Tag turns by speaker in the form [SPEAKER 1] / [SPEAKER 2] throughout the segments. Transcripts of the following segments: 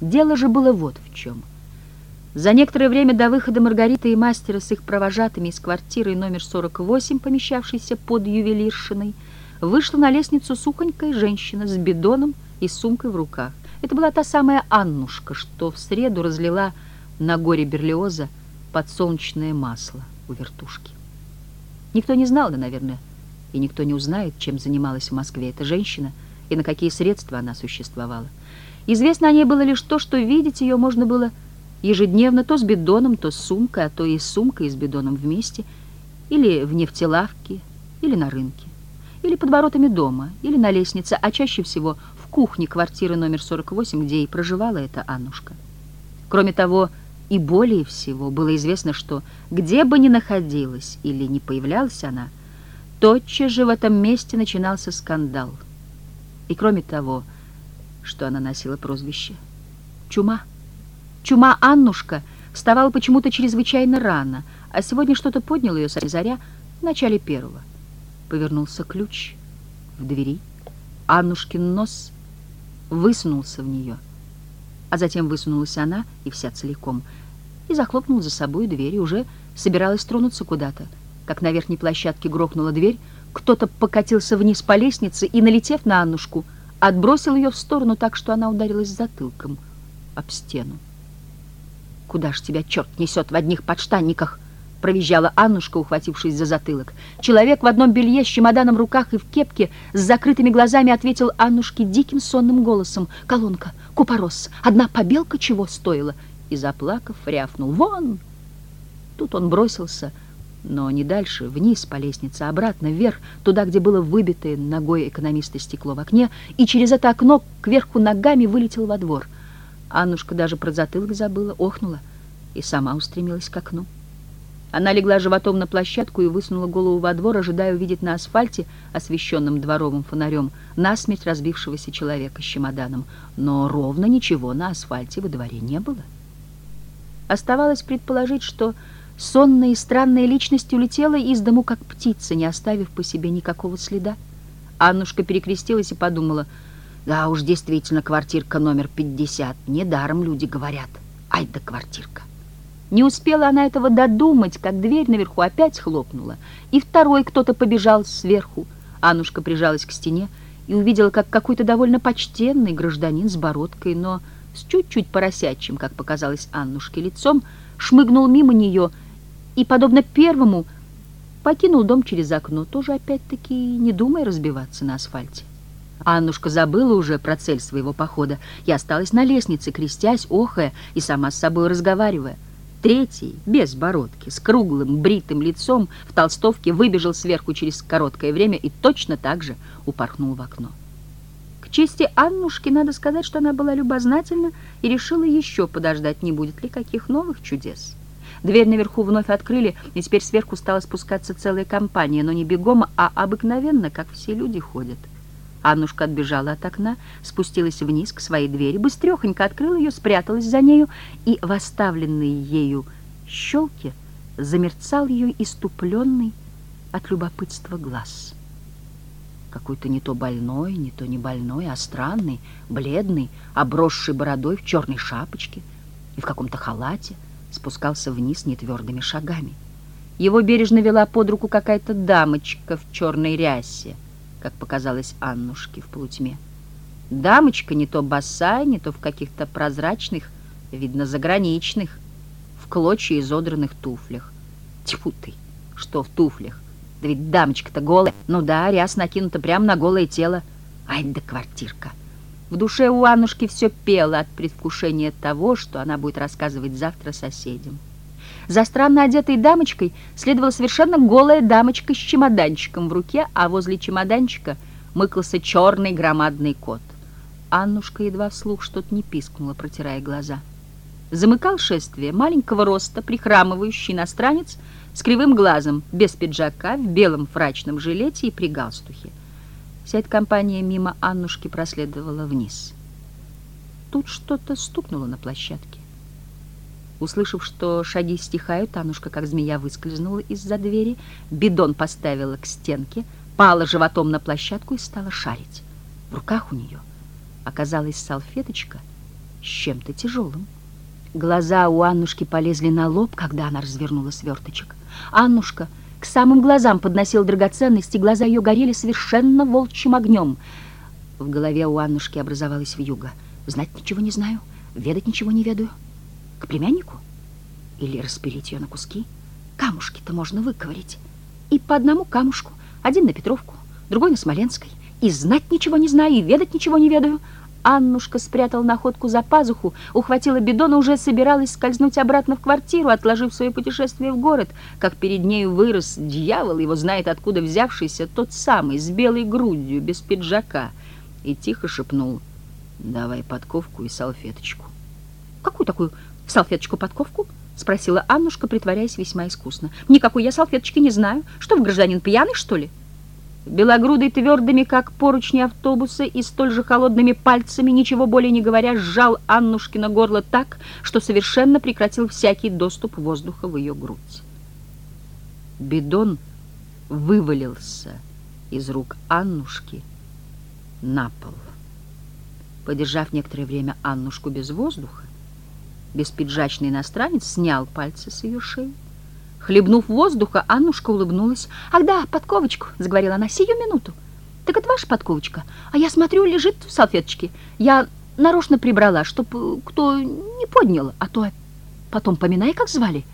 [SPEAKER 1] Дело же было вот в чем. За некоторое время до выхода Маргариты и мастера с их провожатыми из квартиры номер 48, помещавшейся под ювелиршиной, вышла на лестницу сухонькая женщина с бидоном и сумкой в руках. Это была та самая Аннушка, что в среду разлила на горе Берлиоза подсолнечное масло у вертушки. Никто не знал, да, наверное, и никто не узнает, чем занималась в Москве эта женщина и на какие средства она существовала. Известно о ней было лишь то, что видеть ее можно было ежедневно то с бидоном, то с сумкой, а то и с сумкой и с бидоном вместе, или в нефтелавке, или на рынке, или под воротами дома, или на лестнице, а чаще всего в кухне квартиры номер 48, где и проживала эта Аннушка. Кроме того, и более всего было известно, что где бы ни находилась или не появлялась она, тотчас же в этом месте начинался скандал. И кроме того, что она носила прозвище «Чума». Чума Аннушка вставала почему-то чрезвычайно рано, а сегодня что-то поднял ее с заря в начале первого. Повернулся ключ в двери, Аннушкин нос высунулся в нее, а затем высунулась она и вся целиком, и захлопнула за собой дверь, и уже собиралась тронуться куда-то, как на верхней площадке грохнула дверь, кто-то покатился вниз по лестнице и, налетев на Аннушку, отбросил ее в сторону так, что она ударилась затылком об стену. «Куда ж тебя черт несет в одних подштанниках?» провизжала Аннушка, ухватившись за затылок. Человек в одном белье с чемоданом в руках и в кепке с закрытыми глазами ответил Аннушке диким сонным голосом. «Колонка, купорос, одна побелка чего стоила?» И, заплакав, рявкнул. «Вон!» Тут он бросился но не дальше, вниз по лестнице, обратно, вверх, туда, где было выбитое ногой экономиста стекло в окне, и через это окно кверху ногами вылетел во двор. Аннушка даже про затылок забыла, охнула и сама устремилась к окну. Она легла животом на площадку и высунула голову во двор, ожидая увидеть на асфальте, освещенном дворовым фонарем, насмерть разбившегося человека с чемоданом. Но ровно ничего на асфальте во дворе не было. Оставалось предположить, что сонная и странная личность улетела из дому, как птица, не оставив по себе никакого следа. Аннушка перекрестилась и подумала, да уж действительно квартирка номер 50, недаром люди говорят, ай да квартирка. Не успела она этого додумать, как дверь наверху опять хлопнула, и второй кто-то побежал сверху. Аннушка прижалась к стене и увидела, как какой-то довольно почтенный гражданин с бородкой, но с чуть-чуть поросячьим, как показалось Аннушке, лицом, шмыгнул мимо нее и, подобно первому, покинул дом через окно, тоже опять-таки не думая разбиваться на асфальте. Аннушка забыла уже про цель своего похода и осталась на лестнице, крестясь, охая и сама с собой разговаривая. Третий, без бородки, с круглым, бритым лицом, в толстовке выбежал сверху через короткое время и точно так же упорхнул в окно. К чести Аннушки надо сказать, что она была любознательна и решила еще подождать, не будет ли каких новых чудес. Дверь наверху вновь открыли, и теперь сверху стала спускаться целая компания, но не бегом, а обыкновенно, как все люди ходят. Аннушка отбежала от окна, спустилась вниз к своей двери, быстрехонько открыла ее, спряталась за нею, и в оставленной ею щелке замерцал ее иступленный от любопытства глаз. Какой-то не то больной, не то не больной, а странный, бледный, обросший бородой в черной шапочке и в каком-то халате, спускался вниз нетвердыми шагами. Его бережно вела под руку какая-то дамочка в черной рясе, как показалось Аннушке в полутьме. Дамочка не то босая, не то в каких-то прозрачных, видно, заграничных, в клочья изодранных туфлях. Тьфу ты, что в туфлях? Да ведь дамочка-то голая. Ну да, ряс накинута прямо на голое тело. Ай да квартирка. В душе у Аннушки все пело от предвкушения того, что она будет рассказывать завтра соседям. За странно одетой дамочкой следовала совершенно голая дамочка с чемоданчиком в руке, а возле чемоданчика мыкался черный громадный кот. Аннушка едва вслух что-то не пискнула, протирая глаза. Замыкал шествие маленького роста, прихрамывающий иностранец с кривым глазом, без пиджака, в белом фрачном жилете и при галстухе. Вся эта компания мимо Аннушки проследовала вниз. Тут что-то стукнуло на площадке. Услышав, что шаги стихают, Аннушка, как змея, выскользнула из-за двери, бидон поставила к стенке, пала животом на площадку и стала шарить. В руках у нее оказалась салфеточка с чем-то тяжелым. Глаза у Аннушки полезли на лоб, когда она развернула сверточек. Аннушка к самым глазам подносила драгоценности, глаза ее горели совершенно волчьим огнем. В голове у Аннушки образовалась вьюга. Знать ничего не знаю, ведать ничего не ведаю. К племяннику? Или распилить ее на куски? Камушки-то можно выковырить. И по одному камушку. Один на Петровку, другой на Смоленской. И знать ничего не знаю, и ведать ничего не ведаю. Аннушка спрятала находку за пазуху, ухватила бидон и уже собиралась скользнуть обратно в квартиру, отложив свое путешествие в город, как перед нею вырос дьявол, его знает откуда взявшийся, тот самый, с белой грудью, без пиджака, и тихо шепнул «Давай подковку и салфеточку». «Какую такую салфеточку-подковку?» — спросила Аннушка, притворяясь весьма искусно. «Никакой я салфеточки не знаю. Что, в гражданин пьяный, что ли?» Белогрудый твердыми, как поручни автобуса, и столь же холодными пальцами, ничего более не говоря, сжал Аннушкина горло так, что совершенно прекратил всякий доступ воздуха в ее грудь. Бидон вывалился из рук Аннушки на пол. Подержав некоторое время Аннушку без воздуха, беспиджачный иностранец снял пальцы с ее шеи, Хлебнув воздуха, Аннушка улыбнулась. «Ах да, подковочку!» — заговорила она. «Сию минуту!» «Так это ваша подковочка? А я смотрю, лежит в салфеточке. Я нарочно прибрала, чтоб э, кто не поднял, а то потом поминай, как звали».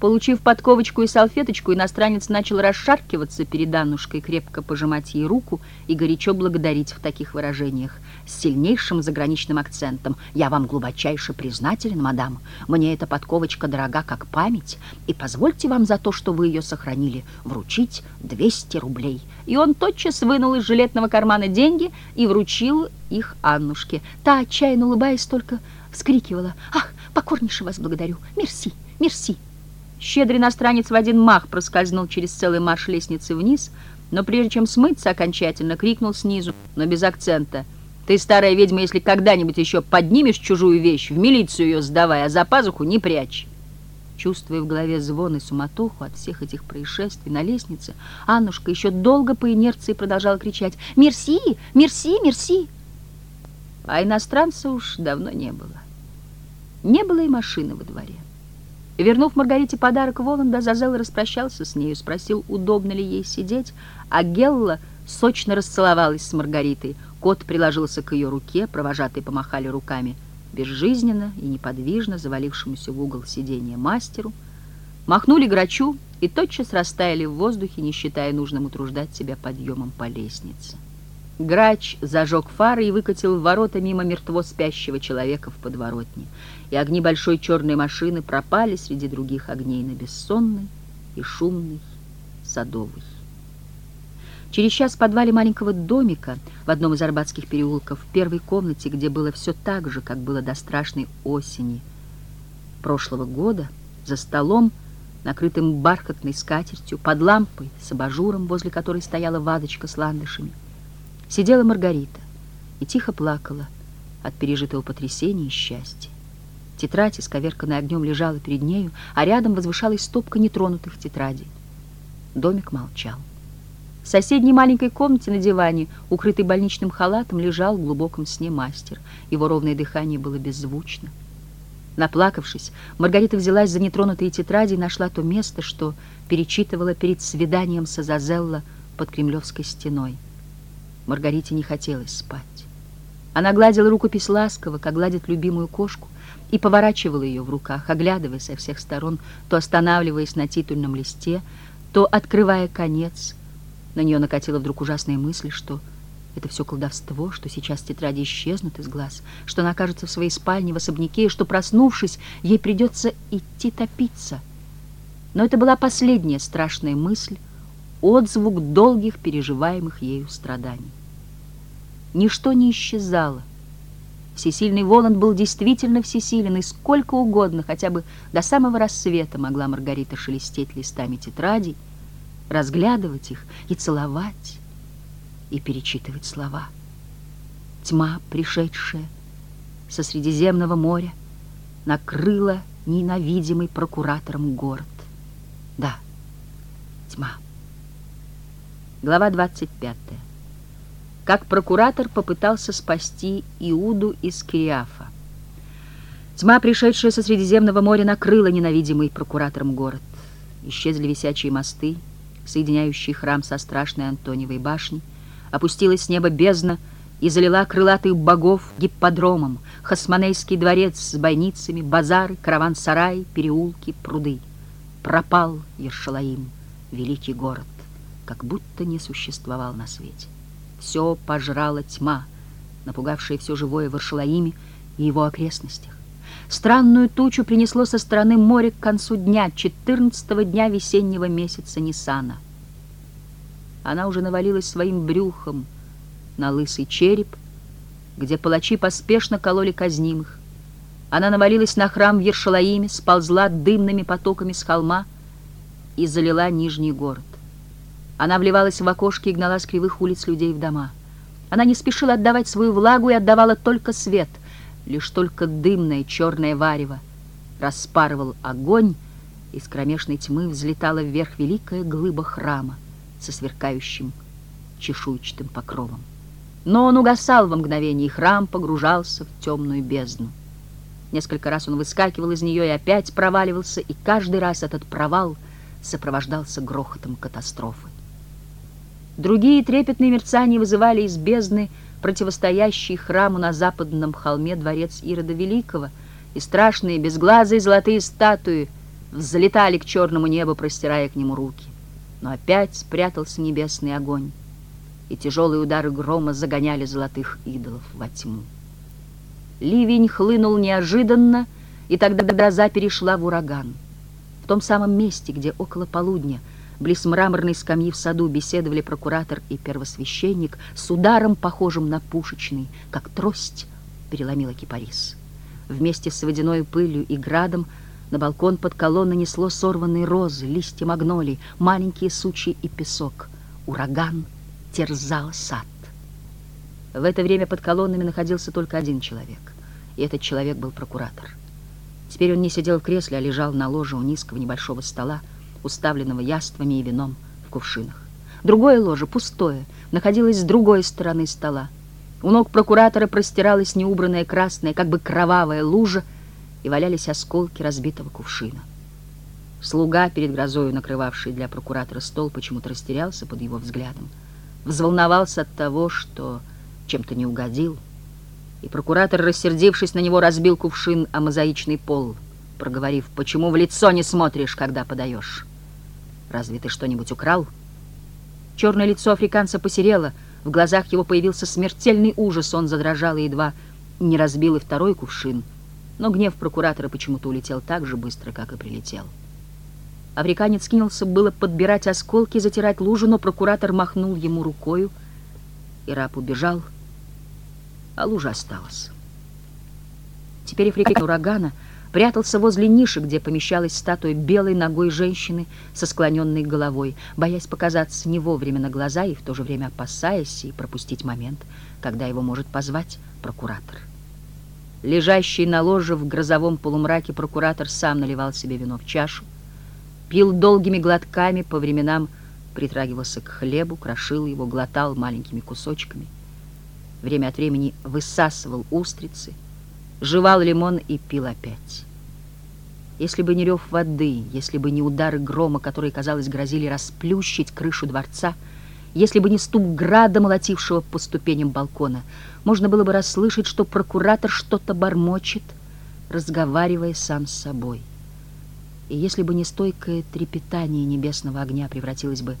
[SPEAKER 1] Получив подковочку и салфеточку, иностранец начал расшаркиваться перед Аннушкой, крепко пожимать ей руку и горячо благодарить в таких выражениях, с сильнейшим заграничным акцентом. «Я вам глубочайше признателен, мадам. Мне эта подковочка дорога как память, и позвольте вам за то, что вы ее сохранили, вручить 200 рублей». И он тотчас вынул из жилетного кармана деньги и вручил их Аннушке. Та, отчаянно улыбаясь, только вскрикивала. «Ах, покорнейше вас благодарю! Мерси, мерси!» Щедрый иностранец в один мах проскользнул через целый марш лестницы вниз, но прежде чем смыться окончательно, крикнул снизу, но без акцента. «Ты, старая ведьма, если когда-нибудь еще поднимешь чужую вещь, в милицию ее сдавай, а за пазуху не прячь!» Чувствуя в голове звон и суматоху от всех этих происшествий на лестнице, Аннушка еще долго по инерции продолжала кричать «Мерси! Мерси! Мерси!» А иностранца уж давно не было. Не было и машины во дворе. Вернув Маргарите подарок Воланда, Зазел распрощался с нею, спросил, удобно ли ей сидеть, а Гелла сочно расцеловалась с Маргаритой. Кот приложился к ее руке, провожатые помахали руками безжизненно и неподвижно завалившемуся в угол сиденья мастеру, махнули грачу и тотчас растаяли в воздухе, не считая нужным утруждать себя подъемом по лестнице. Грач зажег фары и выкатил в ворота мимо мертво спящего человека в подворотне, и огни большой черной машины пропали среди других огней на бессонной и шумной садовой. Через час в подвале маленького домика в одном из арбатских переулков, в первой комнате, где было все так же, как было до страшной осени прошлого года, за столом, накрытым бархатной скатертью, под лампой с абажуром, возле которой стояла вазочка с ландышами, Сидела Маргарита и тихо плакала от пережитого потрясения и счастья. Тетрадь, исковерканная огнем, лежала перед нею, а рядом возвышалась стопка нетронутых тетрадей. Домик молчал. В соседней маленькой комнате на диване, укрытый больничным халатом, лежал в глубоком сне мастер. Его ровное дыхание было беззвучно. Наплакавшись, Маргарита взялась за нетронутые тетради и нашла то место, что перечитывала перед свиданием с Азазелло под Кремлевской стеной. Маргарите не хотелось спать. Она гладила рукопись ласково, как гладит любимую кошку, и поворачивала ее в руках, оглядывая со всех сторон, то останавливаясь на титульном листе, то открывая конец. На нее накатила вдруг ужасная мысль, что это все колдовство, что сейчас тетради исчезнут из глаз, что она окажется в своей спальне в особняке, и что, проснувшись, ей придется идти топиться. Но это была последняя страшная мысль, отзвук долгих переживаемых ею страданий. Ничто не исчезало. Всесильный Воланд был действительно всесилен, и сколько угодно, хотя бы до самого рассвета могла Маргарита шелестеть листами тетрадей, разглядывать их и целовать, и перечитывать слова. Тьма, пришедшая со Средиземного моря, накрыла ненавидимый прокуратором город. Да, тьма. Глава 25. Как прокуратор попытался спасти Иуду из Кириафа. Тьма, пришедшая со Средиземного моря, накрыла ненавидимый прокуратором город. Исчезли висячие мосты, соединяющие храм со страшной Антониевой башней. Опустилась с неба бездна и залила крылатых богов гипподромом, Хасманейский дворец с бойницами, базары, караван-сараи, переулки, пруды. Пропал Ершалаим, великий город, как будто не существовал на свете. Все пожрала тьма, напугавшая все живое в Ершалаиме и его окрестностях. Странную тучу принесло со стороны моря к концу дня, 14 дня весеннего месяца Нисана. Она уже навалилась своим брюхом на лысый череп, где палачи поспешно кололи казнимых. Она навалилась на храм в Ершалаиме, сползла дымными потоками с холма и залила Нижний город. Она вливалась в окошки и гнала с кривых улиц людей в дома. Она не спешила отдавать свою влагу и отдавала только свет — Лишь только дымное черное варево распарывал огонь, из кромешной тьмы взлетала вверх великая глыба храма со сверкающим чешуйчатым покровом. Но он угасал во мгновение, и храм погружался в темную бездну. Несколько раз он выскакивал из нее и опять проваливался, и каждый раз этот провал сопровождался грохотом катастрофы. Другие трепетные мерцания вызывали из бездны противостоящий храму на западном холме дворец Ирода Великого, и страшные безглазые золотые статуи взлетали к черному небу, простирая к нему руки. Но опять спрятался небесный огонь, и тяжелые удары грома загоняли золотых идолов во тьму. Ливень хлынул неожиданно, и тогда гроза перешла в ураган. В том самом месте, где около полудня — Близ мраморной скамьи в саду беседовали прокуратор и первосвященник с ударом, похожим на пушечный, как трость переломила кипарис. Вместе с водяной пылью и градом на балкон под колонной несло сорванные розы, листья магнолий, маленькие сучьи и песок. Ураган терзал сад. В это время под колоннами находился только один человек, и этот человек был прокуратор. Теперь он не сидел в кресле, а лежал на ложе у низкого небольшого стола, уставленного яствами и вином в кувшинах. Другое ложе, пустое, находилось с другой стороны стола. У ног прокуратора простиралась неубранная красная, как бы кровавая лужа, и валялись осколки разбитого кувшина. Слуга, перед грозою накрывавший для прокуратора стол, почему-то растерялся под его взглядом. Взволновался от того, что чем-то не угодил. И прокуратор, рассердившись на него, разбил кувшин о мозаичный пол, проговорив, «Почему в лицо не смотришь, когда подаешь?» Разве ты что-нибудь украл? Черное лицо африканца посерело, в глазах его появился смертельный ужас, он задрожал и едва не разбил и второй кувшин, но гнев прокуратора почему-то улетел так же быстро, как и прилетел. Африканец кинулся было подбирать осколки, затирать лужу, но прокуратор махнул ему рукою, и раб убежал, а лужа осталась. Теперь африканец урагана — прятался возле ниши, где помещалась статуя белой ногой женщины со склоненной головой, боясь показаться не вовремя на глаза и в то же время опасаясь и пропустить момент, когда его может позвать прокуратор. Лежащий на ложе в грозовом полумраке прокуратор сам наливал себе вино в чашу, пил долгими глотками, по временам притрагивался к хлебу, крошил его, глотал маленькими кусочками. Время от времени высасывал устрицы, жевал лимон и пил опять. Если бы не рев воды, если бы не удары грома, которые, казалось, грозили расплющить крышу дворца, если бы не стук града, молотившего по ступеням балкона, можно было бы расслышать, что прокуратор что-то бормочет, разговаривая сам с собой. И если бы не стойкое трепетание небесного огня превратилось бы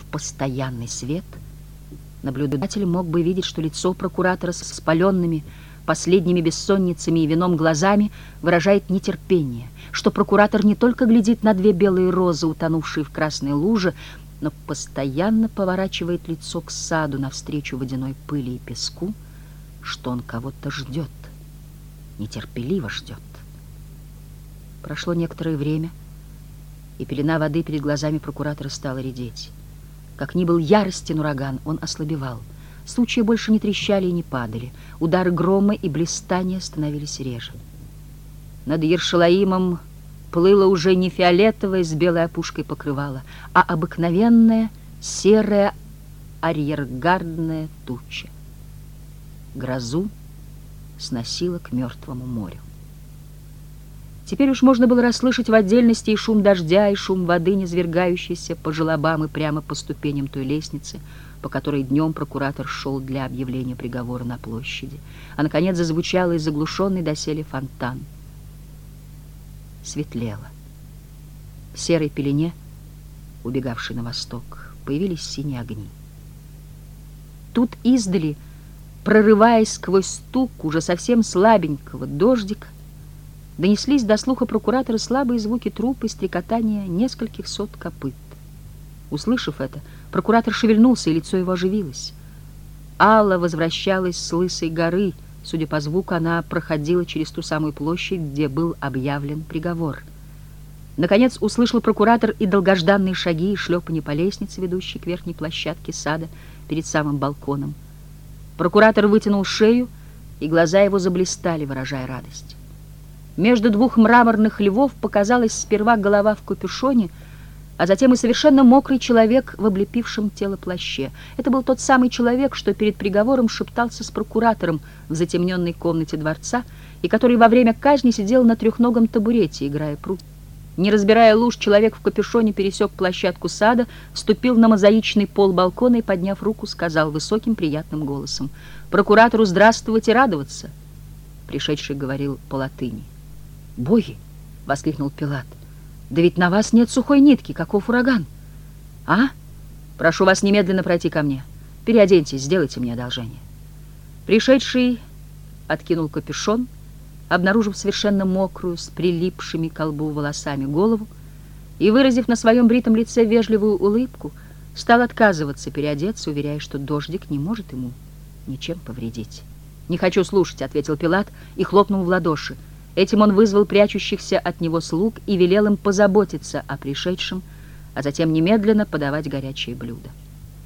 [SPEAKER 1] в постоянный свет, наблюдатель мог бы видеть, что лицо прокуратора с спаленными, последними бессонницами и вином глазами выражает нетерпение, что прокуратор не только глядит на две белые розы, утонувшие в красной луже, но постоянно поворачивает лицо к саду навстречу водяной пыли и песку, что он кого-то ждет, нетерпеливо ждет. Прошло некоторое время, и пелена воды перед глазами прокуратора стала редеть. Как ни был яростен ураган, он ослабевал — Сучья больше не трещали и не падали. Удары грома и блистания становились реже. Над Ершалаимом плыло уже не фиолетовое с белой опушкой покрывало, а обыкновенная серая арьергардная туча. Грозу сносила к мертвому морю. Теперь уж можно было расслышать в отдельности и шум дождя, и шум воды, низвергающейся по желобам и прямо по ступеням той лестницы, по которой днем прокуратор шел для объявления приговора на площади. А, наконец, зазвучал и заглушенный доселе фонтан. Светлело. В серой пелене, убегавшей на восток, появились синие огни. Тут издали, прорываясь сквозь стук уже совсем слабенького дождика, донеслись до слуха прокуратора слабые звуки труп и стрекотания нескольких сот копыт. Услышав это, прокуратор шевельнулся, и лицо его оживилось. Алла возвращалась с Лысой горы. Судя по звуку, она проходила через ту самую площадь, где был объявлен приговор. Наконец услышал прокуратор и долгожданные шаги и шлепанье по лестнице, ведущей к верхней площадке сада перед самым балконом. Прокуратор вытянул шею, и глаза его заблистали, выражая радость. Между двух мраморных львов показалась сперва голова в капюшоне — а затем и совершенно мокрый человек в облепившем тело плаще. Это был тот самый человек, что перед приговором шептался с прокуратором в затемненной комнате дворца и который во время казни сидел на трехногом табурете, играя прут. Не разбирая луж, человек в капюшоне пересек площадку сада, вступил на мозаичный пол балкона и, подняв руку, сказал высоким приятным голосом «Прокуратору здравствовать и радоваться!» Пришедший говорил по латыни. «Боги!» — воскликнул Пилат. Да ведь на вас нет сухой нитки, каков ураган. А? Прошу вас немедленно пройти ко мне. Переоденьтесь, сделайте мне одолжение. Пришедший откинул капюшон, обнаружив совершенно мокрую, с прилипшими к колбу волосами голову, и, выразив на своем бритом лице вежливую улыбку, стал отказываться переодеться, уверяя, что дождик не может ему ничем повредить. «Не хочу слушать», — ответил Пилат и хлопнул в ладоши. Этим он вызвал прячущихся от него слуг и велел им позаботиться о пришедшем, а затем немедленно подавать горячие блюда.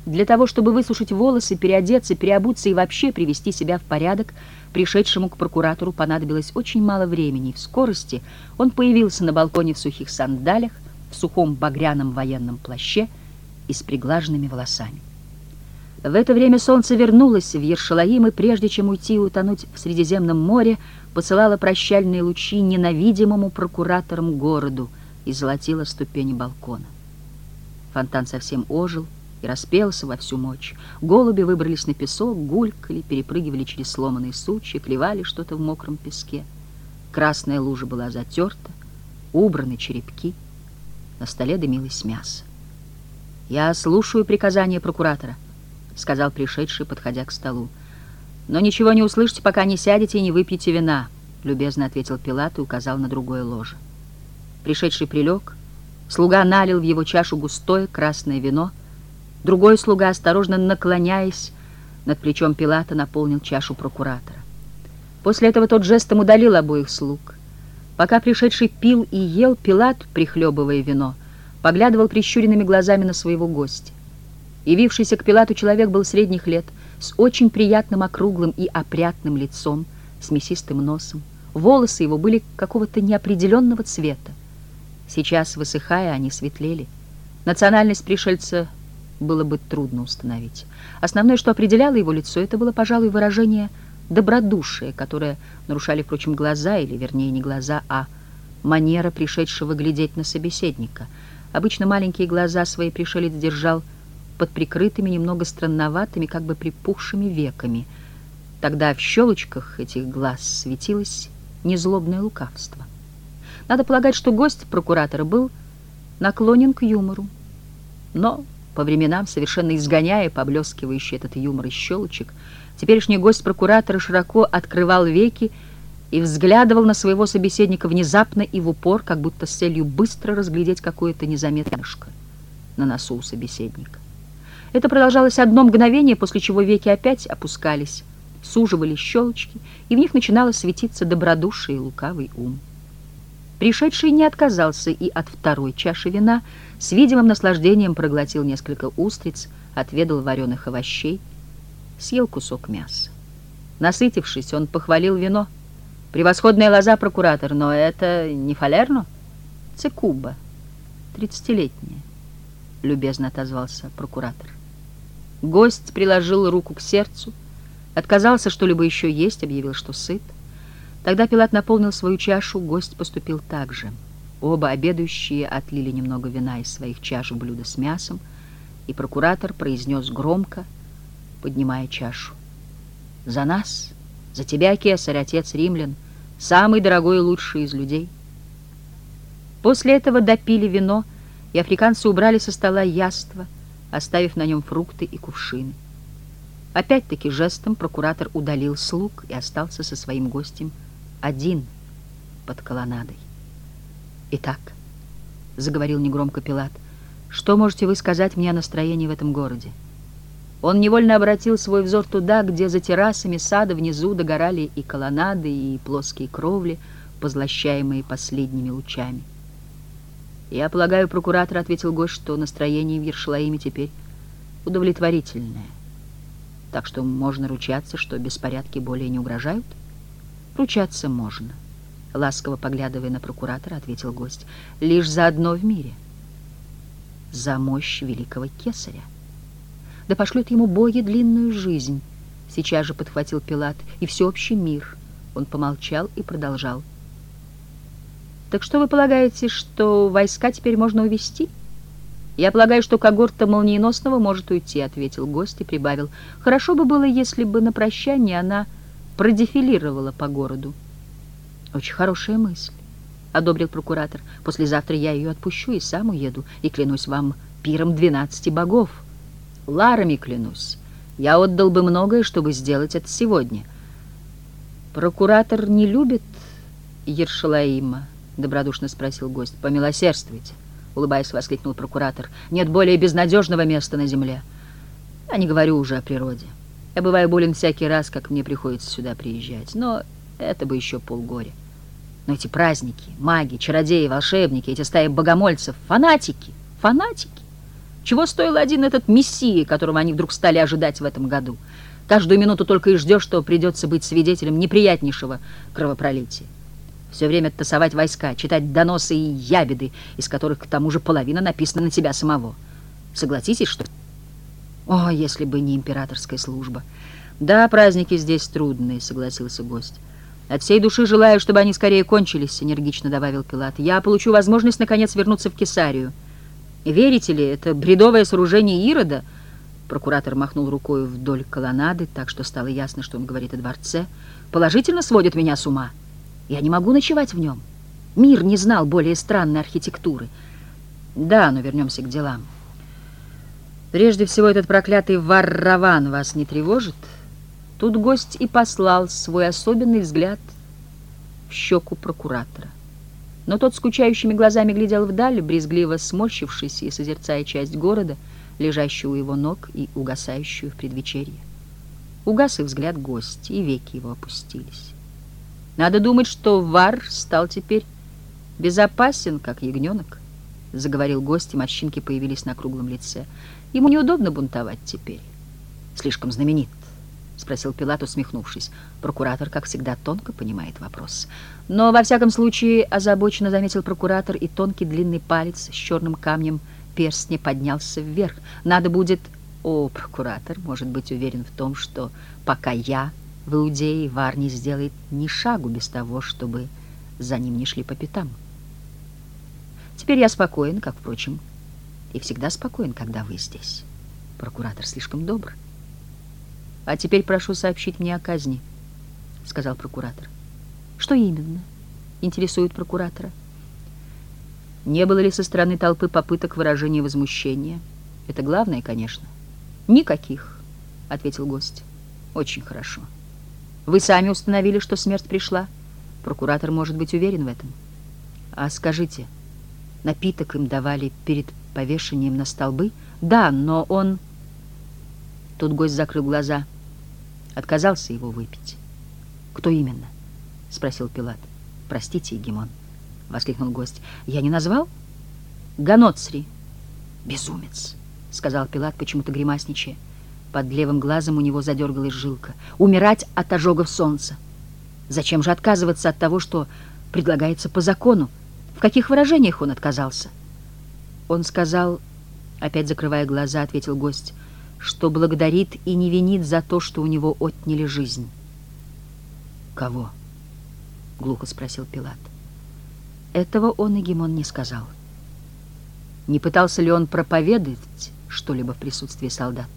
[SPEAKER 1] Для того, чтобы высушить волосы, переодеться, переобуться и вообще привести себя в порядок, пришедшему к прокуратору понадобилось очень мало времени, и в скорости он появился на балконе в сухих сандалях, в сухом багряном военном плаще и с приглаженными волосами. В это время солнце вернулось в Ершалаим, и прежде чем уйти и утонуть в Средиземном море, посылала прощальные лучи ненавидимому прокураторам городу и золотила ступени балкона. Фонтан совсем ожил и распелся во всю мощь. Голуби выбрались на песок, гулькали, перепрыгивали через сломанные сучья, клевали что-то в мокром песке. Красная лужа была затерта, убраны черепки, на столе дымилось мясо. «Я слушаю приказания прокуратора», — сказал пришедший, подходя к столу. «Но ничего не услышите, пока не сядете и не выпьете вина», — любезно ответил Пилат и указал на другое ложе. Пришедший прилег, слуга налил в его чашу густое красное вино, другой слуга, осторожно наклоняясь, над плечом Пилата наполнил чашу прокуратора. После этого тот жестом удалил обоих слуг. Пока пришедший пил и ел, Пилат, прихлебывая вино, поглядывал прищуренными глазами на своего гостя. Явившийся к Пилату человек был средних лет — с очень приятным округлым и опрятным лицом, с мясистым носом. Волосы его были какого-то неопределенного цвета. Сейчас, высыхая, они светлели. Национальность пришельца было бы трудно установить. Основное, что определяло его лицо, это было, пожалуй, выражение добродушия, которое нарушали, впрочем, глаза, или, вернее, не глаза, а манера пришедшего глядеть на собеседника. Обычно маленькие глаза свои пришелец держал под прикрытыми, немного странноватыми, как бы припухшими веками. Тогда в щелочках этих глаз светилось незлобное лукавство. Надо полагать, что гость прокуратора был наклонен к юмору. Но, по временам, совершенно изгоняя поблескивающий этот юмор из щелочек, теперешний гость прокуратора широко открывал веки и взглядывал на своего собеседника внезапно и в упор, как будто с целью быстро разглядеть какое-то незаметное на носу у собеседника. Это продолжалось одно мгновение, после чего веки опять опускались, суживались щелочки, и в них начинало светиться добродушие и лукавый ум. Пришедший не отказался и от второй чаши вина, с видимым наслаждением проглотил несколько устриц, отведал вареных овощей, съел кусок мяса. Насытившись, он похвалил вино. «Превосходная лоза, прокуратор, но это не фалерно?» «Цикуба, тридцатилетняя», — любезно отозвался прокуратор. Гость приложил руку к сердцу, отказался что-либо еще есть, объявил, что сыт. Тогда Пилат наполнил свою чашу, гость поступил так же. Оба обедающие отлили немного вина из своих чаш в блюдо с мясом, и прокуратор произнес громко, поднимая чашу. «За нас, за тебя, кесарь, отец римлян, самый дорогой и лучший из людей». После этого допили вино, и африканцы убрали со стола яство, оставив на нем фрукты и кувшины. Опять-таки жестом прокуратор удалил слуг и остался со своим гостем один под колоннадой. «Итак», — заговорил негромко Пилат, — «что можете вы сказать мне о настроении в этом городе?» Он невольно обратил свой взор туда, где за террасами сада внизу догорали и колоннады, и плоские кровли, позлощаемые последними лучами. «Я полагаю, прокуратор ответил гость, что настроение в Ершлаиме теперь удовлетворительное. Так что можно ручаться, что беспорядки более не угрожают?» «Ручаться можно», — ласково поглядывая на прокуратора, ответил гость. «Лишь за одно в мире. За мощь великого кесаря. Да пошлют ему боги длинную жизнь». Сейчас же подхватил Пилат и всеобщий мир. Он помолчал и продолжал. Так что вы полагаете, что войска теперь можно увести? Я полагаю, что когорта молниеносного может уйти, ответил гость и прибавил. Хорошо бы было, если бы на прощание она продефилировала по городу. Очень хорошая мысль, одобрил прокуратор. Послезавтра я ее отпущу и сам уеду, и клянусь вам пиром двенадцати богов. Ларами клянусь. Я отдал бы многое, чтобы сделать это сегодня. Прокуратор не любит Ершалаима, — добродушно спросил гость. «Помилосердствуйте», — улыбаясь, воскликнул прокуратор. «Нет более безнадежного места на земле. Я не говорю уже о природе. Я бываю болен всякий раз, как мне приходится сюда приезжать. Но это бы еще полгоря. Но эти праздники, маги, чародеи, волшебники, эти стаи богомольцев, фанатики, фанатики. Чего стоил один этот мессия, которого они вдруг стали ожидать в этом году? Каждую минуту только и ждешь, что придется быть свидетелем неприятнейшего кровопролития все время тасовать войска, читать доносы и ябеды, из которых к тому же половина написана на тебя самого. Согласитесь, что... О, если бы не императорская служба. Да, праздники здесь трудные, согласился гость. От всей души желаю, чтобы они скорее кончились, энергично добавил Пилат. Я получу возможность, наконец, вернуться в Кесарию. Верите ли, это бредовое сооружение Ирода... Прокуратор махнул рукой вдоль колоннады, так что стало ясно, что он говорит о дворце. «Положительно сводит меня с ума». Я не могу ночевать в нем. Мир не знал более странной архитектуры. Да, но вернемся к делам. Прежде всего, этот проклятый Варраван вас не тревожит? Тут гость и послал свой особенный взгляд в щеку прокуратора. Но тот скучающими глазами глядел вдаль, брезгливо сморщившись и созерцая часть города, лежащую у его ног и угасающую в предвечерье. Угас и взгляд гостя, и веки его опустились. Надо думать, что Вар стал теперь безопасен, как ягненок, — заговорил гость, и морщинки появились на круглом лице. Ему неудобно бунтовать теперь. Слишком знаменит, — спросил Пилат, усмехнувшись. Прокуратор, как всегда, тонко понимает вопрос. Но, во всяком случае, озабоченно заметил прокуратор, и тонкий длинный палец с черным камнем перстня поднялся вверх. Надо будет... О, прокуратор может быть уверен в том, что пока я в Иудее Вар сделает ни шагу без того, чтобы за ним не шли по пятам. Теперь я спокоен, как, впрочем, и всегда спокоен, когда вы здесь. Прокуратор слишком добр. А теперь прошу сообщить мне о казни, — сказал прокуратор. Что именно? Интересует прокуратора. Не было ли со стороны толпы попыток выражения возмущения? Это главное, конечно. Никаких, — ответил гость. Очень хорошо. Вы сами установили, что смерть пришла. Прокуратор может быть уверен в этом. А скажите, напиток им давали перед повешением на столбы? Да, но он... Тут гость закрыл глаза. Отказался его выпить. Кто именно? Спросил Пилат. Простите, Егемон. Воскликнул гость. Я не назвал? Ганоцри. Безумец, сказал Пилат, почему-то гримасничая. Под левым глазом у него задергалась жилка. Умирать от ожогов солнца. Зачем же отказываться от того, что предлагается по закону? В каких выражениях он отказался? Он сказал, опять закрывая глаза, ответил гость, что благодарит и не винит за то, что у него отняли жизнь. Кого? глухо спросил Пилат. Этого он и Гимон не сказал. Не пытался ли он проповедовать что-либо в присутствии солдат?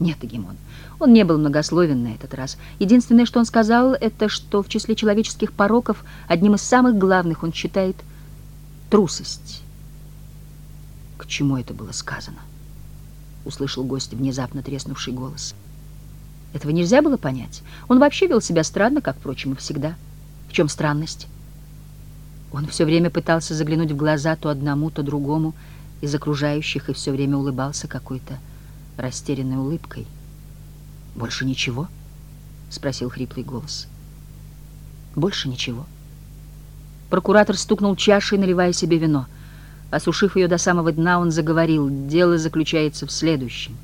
[SPEAKER 1] Нет, Эгемон. Он не был многословен на этот раз. Единственное, что он сказал, это что в числе человеческих пороков одним из самых главных он считает трусость. К чему это было сказано? Услышал гость внезапно треснувший голос. Этого нельзя было понять. Он вообще вел себя странно, как, впрочем, и всегда. В чем странность? Он все время пытался заглянуть в глаза то одному, то другому из окружающих и все время улыбался какой-то растерянной улыбкой. «Больше ничего?» — спросил хриплый голос. «Больше ничего». Прокуратор стукнул чашей, наливая себе вино. Осушив ее до самого дна, он заговорил. «Дело заключается в следующем.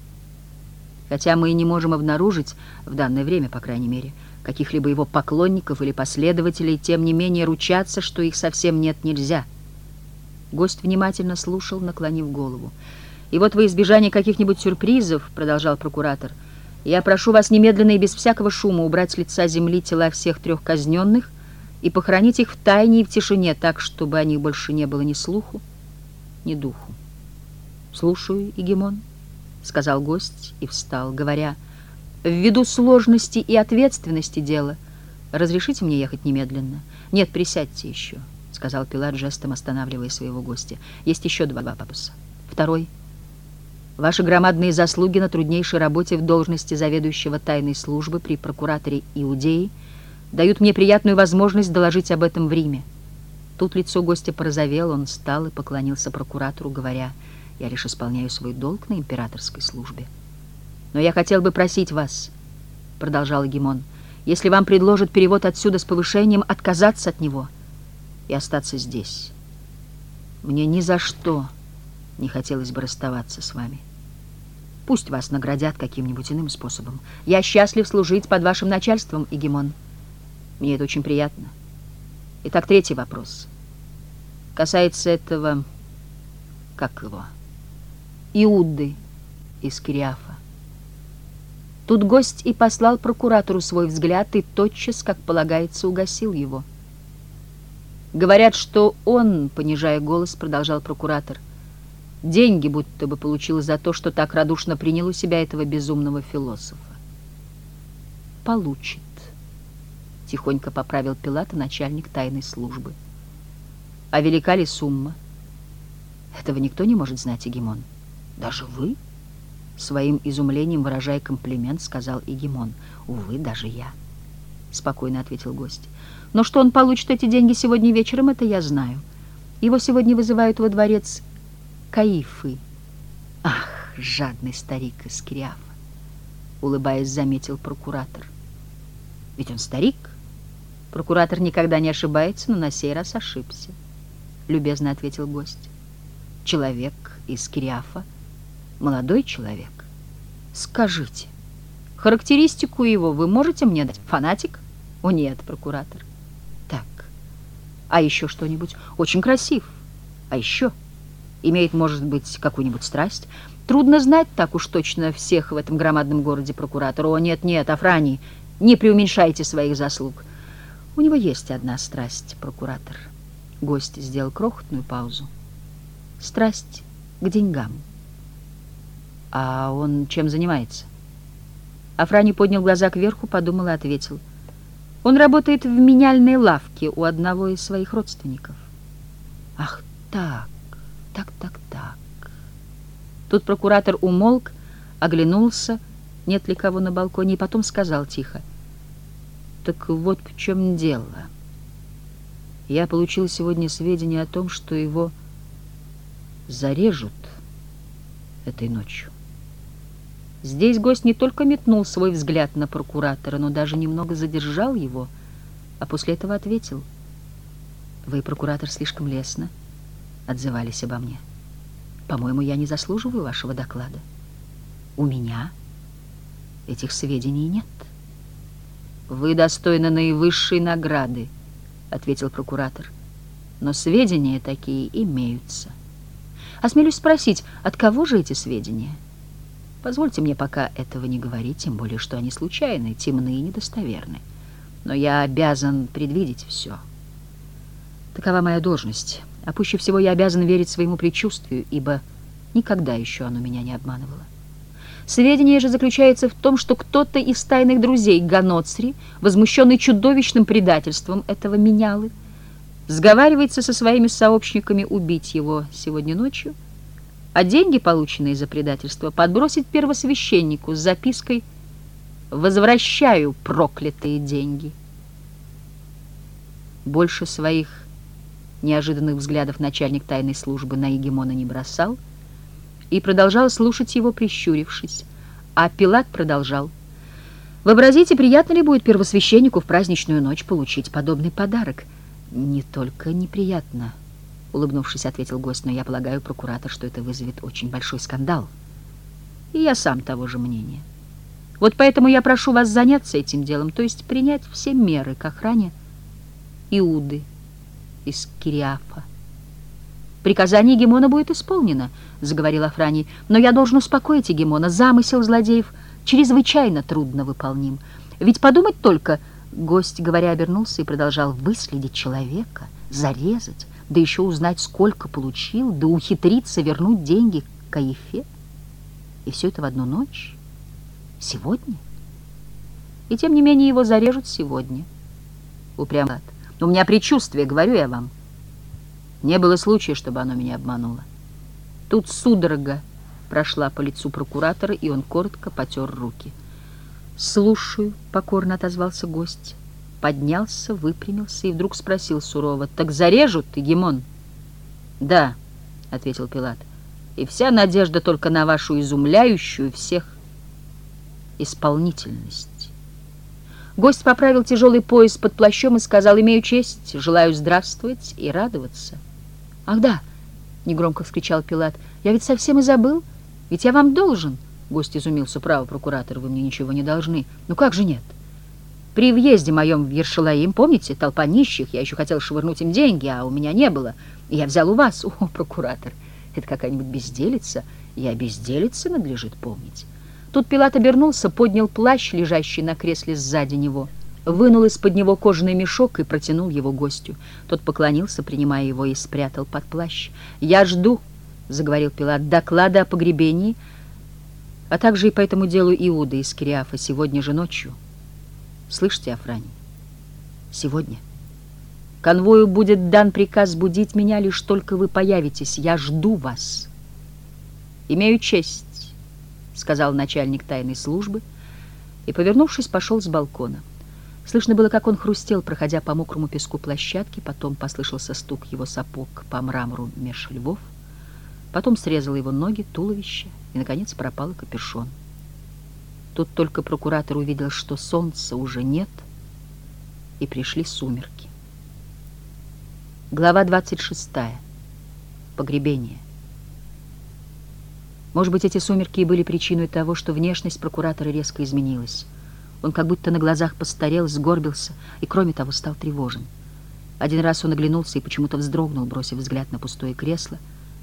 [SPEAKER 1] Хотя мы и не можем обнаружить, в данное время, по крайней мере, каких-либо его поклонников или последователей, тем не менее ручаться, что их совсем нет нельзя». Гость внимательно слушал, наклонив голову. «И вот во избежание каких-нибудь сюрпризов, — продолжал прокуратор, — я прошу вас немедленно и без всякого шума убрать с лица земли тела всех трех казненных и похоронить их в тайне и в тишине, так, чтобы о них больше не было ни слуху, ни духу. «Слушаю, Игемон», — сказал гость и встал, говоря, «ввиду сложности и ответственности дела, разрешите мне ехать немедленно? Нет, присядьте еще», — сказал Пилат жестом, останавливая своего гостя. «Есть еще два бабуса. Второй — Ваши громадные заслуги на труднейшей работе в должности заведующего тайной службы при прокураторе Иудеи дают мне приятную возможность доложить об этом в Риме. Тут лицо гостя порозовело, он встал и поклонился прокуратору, говоря, «Я лишь исполняю свой долг на императорской службе». «Но я хотел бы просить вас», — продолжал Гимон, «если вам предложат перевод отсюда с повышением, отказаться от него и остаться здесь. Мне ни за что не хотелось бы расставаться с вами». Пусть вас наградят каким-нибудь иным способом. Я счастлив служить под вашим начальством, Игемон. Мне это очень приятно. Итак, третий вопрос. Касается этого... Как его? Иуды из Кириафа. Тут гость и послал прокуратору свой взгляд и тотчас, как полагается, угасил его. Говорят, что он, понижая голос, продолжал прокуратор, Деньги будто бы получил за то, что так радушно принял у себя этого безумного философа. «Получит», — тихонько поправил Пилата начальник тайной службы. «А велика ли сумма?» «Этого никто не может знать, Егемон. Даже вы?» Своим изумлением, выражая комплимент, сказал Игемон. «Увы, даже я», — спокойно ответил гость. «Но что он получит эти деньги сегодня вечером, это я знаю. Его сегодня вызывают во дворец Каифы. Ах, жадный старик из Кириафа, улыбаясь, заметил прокуратор. Ведь он старик. Прокуратор никогда не ошибается, но на сей раз ошибся, любезно ответил гость. Человек из Кириафа, молодой человек. Скажите, характеристику его вы можете мне дать? Фанатик? О нет, прокуратор. Так, а еще что-нибудь? Очень красив. А еще имеет, может быть, какую-нибудь страсть. Трудно знать так уж точно всех в этом громадном городе прокуратора. О, нет-нет, Афрани, не преуменьшайте своих заслуг. У него есть одна страсть, прокуратор. Гость сделал крохотную паузу. Страсть к деньгам. А он чем занимается? Афрани поднял глаза кверху, подумал и ответил. Он работает в меняльной лавке у одного из своих родственников. Ах так! Так, так, так. Тут прокуратор умолк, оглянулся, нет ли кого на балконе, и потом сказал тихо. Так вот в чем дело. Я получил сегодня сведения о том, что его зарежут этой ночью. Здесь гость не только метнул свой взгляд на прокуратора, но даже немного задержал его, а после этого ответил. «Вы, прокуратор, слишком лестно отзывались обо мне. По-моему, я не заслуживаю вашего доклада. У меня этих сведений нет. Вы достойны наивысшей награды, ответил прокуратор. Но сведения такие имеются. Осмелюсь спросить, от кого же эти сведения? Позвольте мне пока этого не говорить, тем более, что они случайны, темны и недостоверны. но я обязан предвидеть все. Такова моя должность. А пуще всего я обязан верить своему предчувствию, ибо никогда еще оно меня не обманывало. Сведение же заключается в том, что кто-то из тайных друзей Ганоцри, возмущенный чудовищным предательством этого менялы, сговаривается со своими сообщниками убить его сегодня ночью, а деньги, полученные за предательство, подбросить первосвященнику с запиской «Возвращаю проклятые деньги». Больше своих неожиданных взглядов начальник тайной службы на Егемона не бросал и продолжал слушать его, прищурившись, а Пилат продолжал. Вообразите, приятно ли будет первосвященнику в праздничную ночь получить подобный подарок — «Не только неприятно», — улыбнувшись, ответил гость, «но я полагаю, прокуратор, что это вызовет очень большой скандал. И я сам того же мнения. Вот поэтому я прошу вас заняться этим делом, то есть принять все меры к охране Иуды из Кириафа. «Приказание Гемона будет исполнено», — заговорил Афраний, «но я должен успокоить Гемона. Замысел злодеев чрезвычайно трудно выполним. Ведь подумать только — Гость, говоря, обернулся и продолжал выследить человека, зарезать, да еще узнать, сколько получил, да ухитриться вернуть деньги Каифе. И все это в одну ночь? Сегодня? И тем не менее его зарежут сегодня. Упрямо. У меня предчувствие, говорю я вам. Не было случая, чтобы оно меня обмануло. Тут судорога прошла по лицу прокуратора, и он коротко потер руки — «Слушаю», — покорно отозвался гость. Поднялся, выпрямился и вдруг спросил сурово. «Так зарежут, Гемон?» «Да», — ответил Пилат. «И вся надежда только на вашу изумляющую всех исполнительность». Гость поправил тяжелый пояс под плащом и сказал, «Имею честь, желаю здравствовать и радоваться». «Ах да!» — негромко вскричал Пилат. «Я ведь совсем и забыл, ведь я вам должен». Гость изумился. «Право, прокуратор, вы мне ничего не должны». «Ну как же нет?» «При въезде моем в Ершалаим, помните, толпа нищих, я еще хотел швырнуть им деньги, а у меня не было. И я взял у вас. О, прокуратор, это какая-нибудь безделица. Я безделица надлежит помнить». Тут Пилат обернулся, поднял плащ, лежащий на кресле сзади него, вынул из-под него кожаный мешок и протянул его гостю. Тот поклонился, принимая его, и спрятал под плащ. «Я жду», — заговорил Пилат, — «доклада о погребении» а также и по этому делу Иуда из Кириафа сегодня же ночью. Слышите, Афрани? Сегодня. Конвою будет дан приказ будить меня, лишь только вы появитесь. Я жду вас. Имею честь, сказал начальник тайной службы, и, повернувшись, пошел с балкона. Слышно было, как он хрустел, проходя по мокрому песку площадки, потом послышался стук его сапог по мрамору меж львов, потом срезал его ноги, туловище — и, наконец, пропал капюшон. Тут только прокуратор увидел, что солнца уже нет, и пришли сумерки. Глава 26. Погребение. Может быть, эти сумерки и были причиной того, что внешность прокуратора резко изменилась. Он как будто на глазах постарел, сгорбился и, кроме того, стал тревожен. Один раз он оглянулся и почему-то вздрогнул, бросив взгляд на пустое кресло,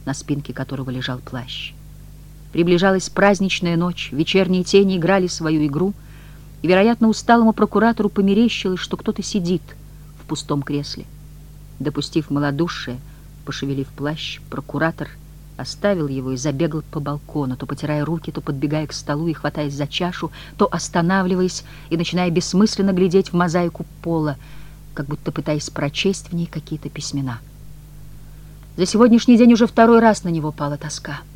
[SPEAKER 1] на спинке которого лежал плащ. Приближалась праздничная ночь, вечерние тени играли свою игру, и, вероятно, усталому прокуратору померещилось, что кто-то сидит в пустом кресле. Допустив малодушие, пошевелив плащ, прокуратор оставил его и забегал по балкону, то потирая руки, то подбегая к столу и хватаясь за чашу, то останавливаясь и начиная бессмысленно глядеть в мозаику пола, как будто пытаясь прочесть в ней какие-то письмена. За сегодняшний день уже второй раз на него пала тоска —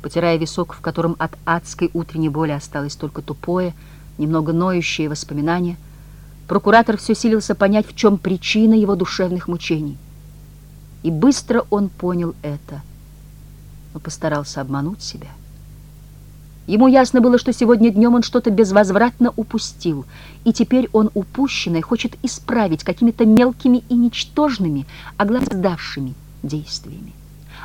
[SPEAKER 1] потирая висок, в котором от адской утренней боли осталось только тупое, немного ноющее воспоминание, прокуратор все силился понять, в чем причина его душевных мучений. И быстро он понял это, но постарался обмануть себя. Ему ясно было, что сегодня днем он что-то безвозвратно упустил, и теперь он упущенное хочет исправить какими-то мелкими и ничтожными, а главное, действиями.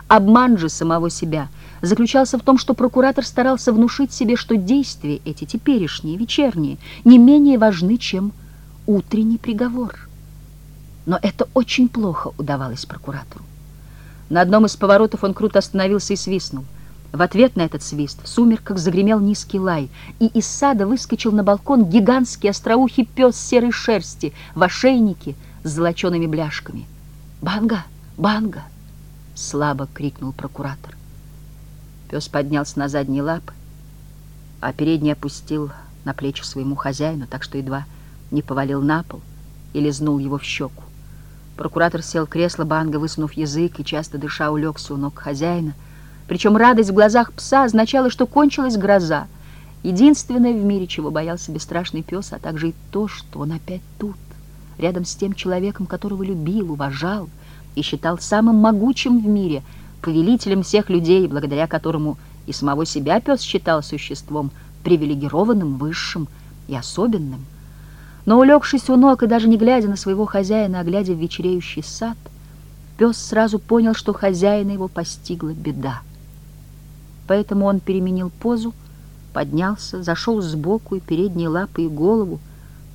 [SPEAKER 1] Обман же самого себя заключался в том, что прокуратор старался внушить себе, что действия эти, теперешние, вечерние, не менее важны, чем утренний приговор. Но это очень плохо удавалось прокуратору. На одном из поворотов он круто остановился и свистнул. В ответ на этот свист в сумерках загремел низкий лай, и из сада выскочил на балкон гигантский остроухий пес серой шерсти в ошейнике с золочеными бляшками. «Банга! Банга!» — слабо крикнул прокуратор. Пес поднялся на задние лапы, а передний опустил на плечи своему хозяину, так что едва не повалил на пол и лизнул его в щеку. Прокуратор сел в кресло Банга, высунув язык и часто дыша улегся у ног хозяина — причем радость в глазах пса означала, что кончилась гроза. Единственное в мире, чего боялся бесстрашный пес, а также и то, что он опять тут, рядом с тем человеком, которого любил, уважал и считал самым могучим в мире, повелителем всех людей, благодаря которому и самого себя пес считал существом привилегированным, высшим и особенным. Но, улегшись у ног и даже не глядя на своего хозяина, а глядя в вечереющий сад, пес сразу понял, что хозяина его постигла беда. Поэтому он переменил позу, поднялся, зашел сбоку и передние лапы и голову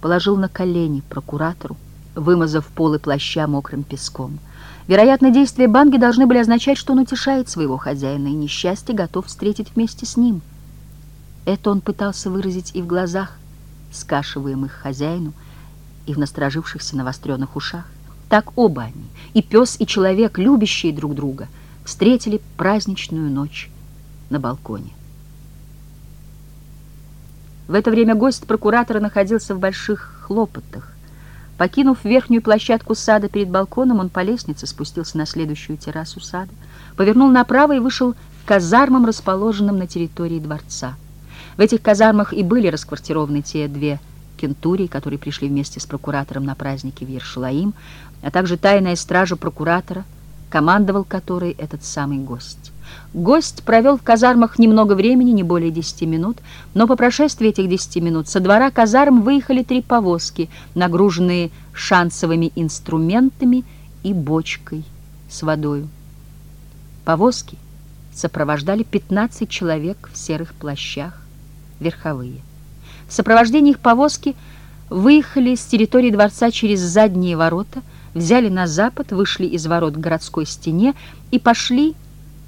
[SPEAKER 1] положил на колени прокуратору, вымазав полы плаща мокрым песком. Вероятно, действия Банги должны были означать, что он утешает своего хозяина и несчастье готов встретить вместе с ним. Это он пытался выразить и в глазах, скашиваемых хозяину, и в насторожившихся навостренных ушах. Так оба они, и пес, и человек, любящие друг друга, встретили праздничную ночь на балконе. В это время гость прокуратора находился в больших хлопотах. Покинув верхнюю площадку сада перед балконом, он по лестнице спустился на следующую террасу сада, повернул направо и вышел к казармам, расположенным на территории дворца. В этих казармах и были расквартированы те две кентурии, которые пришли вместе с прокуратором на праздники в Ершалаим, а также тайная стража прокуратора, командовал которой этот самый гость. Гость провел в казармах немного времени, не более десяти минут, но по прошествии этих десяти минут со двора казарм выехали три повозки, нагруженные шансовыми инструментами и бочкой с водою. Повозки сопровождали 15 человек в серых плащах, верховые. В сопровождении их повозки выехали с территории дворца через задние ворота, взяли на запад, вышли из ворот к городской стене и пошли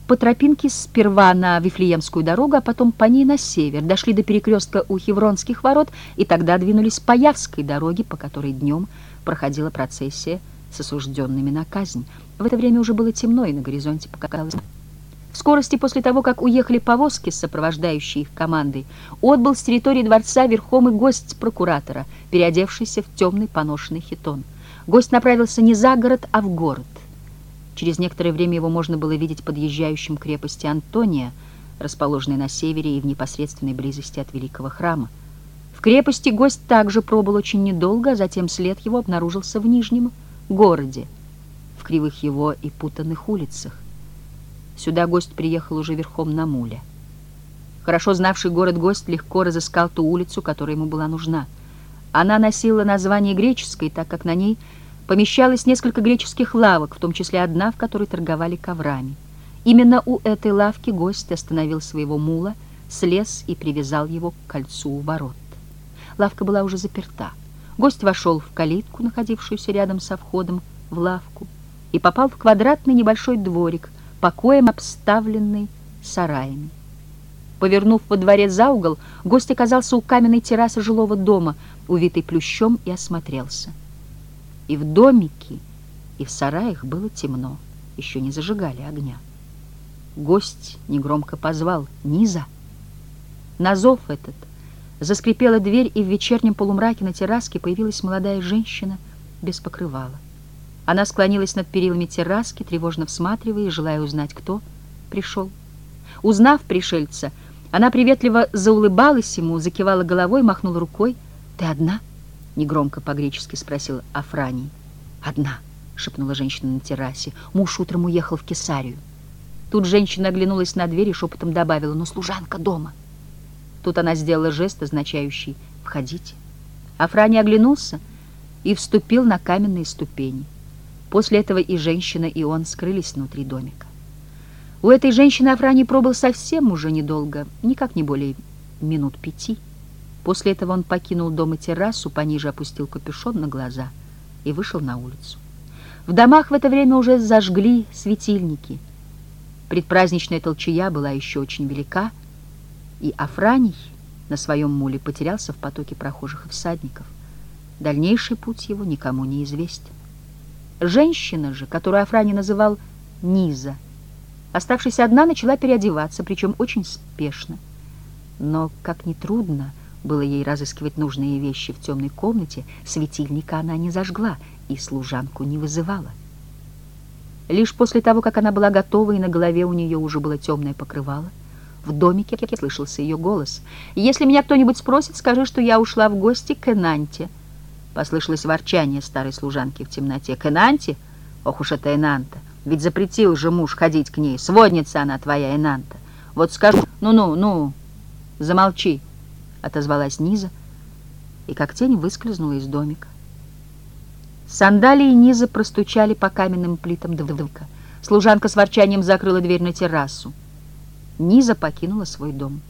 [SPEAKER 1] по тропинке сперва на Вифлеемскую дорогу, а потом по ней на север, дошли до перекрестка у Хевронских ворот и тогда двинулись по Явской дороге, по которой днем проходила процессия с осужденными на казнь. В это время уже было темно, и на горизонте показалось... В скорости после того, как уехали повозки с сопровождающей их командой, отбыл с территории дворца верхом и гость прокуратора, переодевшийся в темный поношенный хитон. Гость направился не за город, а в город. Через некоторое время его можно было видеть подъезжающим к крепости Антония, расположенной на севере и в непосредственной близости от Великого храма. В крепости гость также пробыл очень недолго, а затем след его обнаружился в Нижнем городе, в кривых его и путанных улицах. Сюда гость приехал уже верхом на муле. Хорошо знавший город гость легко разыскал ту улицу, которая ему была нужна. Она носила название греческой, так как на ней – помещалось несколько греческих лавок, в том числе одна, в которой торговали коврами. Именно у этой лавки гость остановил своего мула, слез и привязал его к кольцу у ворот. Лавка была уже заперта. Гость вошел в калитку, находившуюся рядом со входом в лавку, и попал в квадратный небольшой дворик, покоем обставленный сараями. Повернув во дворе за угол, гость оказался у каменной террасы жилого дома, увитой плющом, и осмотрелся. И в домике, и в сараях было темно, еще не зажигали огня. Гость негромко позвал «Низа!». На зов этот заскрипела дверь, и в вечернем полумраке на терраске появилась молодая женщина без покрывала. Она склонилась над перилами терраски, тревожно всматривая и желая узнать, кто пришел. Узнав пришельца, она приветливо заулыбалась ему, закивала головой, махнула рукой. «Ты одна?» — негромко по-гречески спросил Афраний. «Одна», — шепнула женщина на террасе. «Муж утром уехал в Кесарию». Тут женщина оглянулась на дверь и шепотом добавила, «Но служанка дома». Тут она сделала жест, означающий «Входите». Афраний оглянулся и вступил на каменные ступени. После этого и женщина, и он скрылись внутри домика. У этой женщины Афраний пробыл совсем уже недолго, никак не более минут пяти. После этого он покинул дом и террасу, пониже опустил капюшон на глаза и вышел на улицу. В домах в это время уже зажгли светильники. Предпраздничная толчая была еще очень велика, и Афраний на своем муле потерялся в потоке прохожих и всадников. Дальнейший путь его никому не известен. Женщина же, которую Афраний называл Низа, оставшись одна, начала переодеваться, причем очень спешно. Но, как ни трудно было ей разыскивать нужные вещи в темной комнате, светильника она не зажгла и служанку не вызывала. Лишь после того, как она была готова, и на голове у нее уже было темное покрывало, в домике слышался ее голос. «Если меня кто-нибудь спросит, скажи, что я ушла в гости к Энанте». Послышалось ворчание старой служанки в темноте. «К? Ох уж это Энанта! Ведь запретил же муж ходить к ней. Сводница она твоя, Энанта. Вот скажу... Ну-ну, ну, замолчи!» Отозвалась Низа и как тень выскользнула из домика. Сандалии Низа простучали по каменным плитам дымка. Служанка с ворчанием закрыла дверь на террасу. Низа покинула свой дом.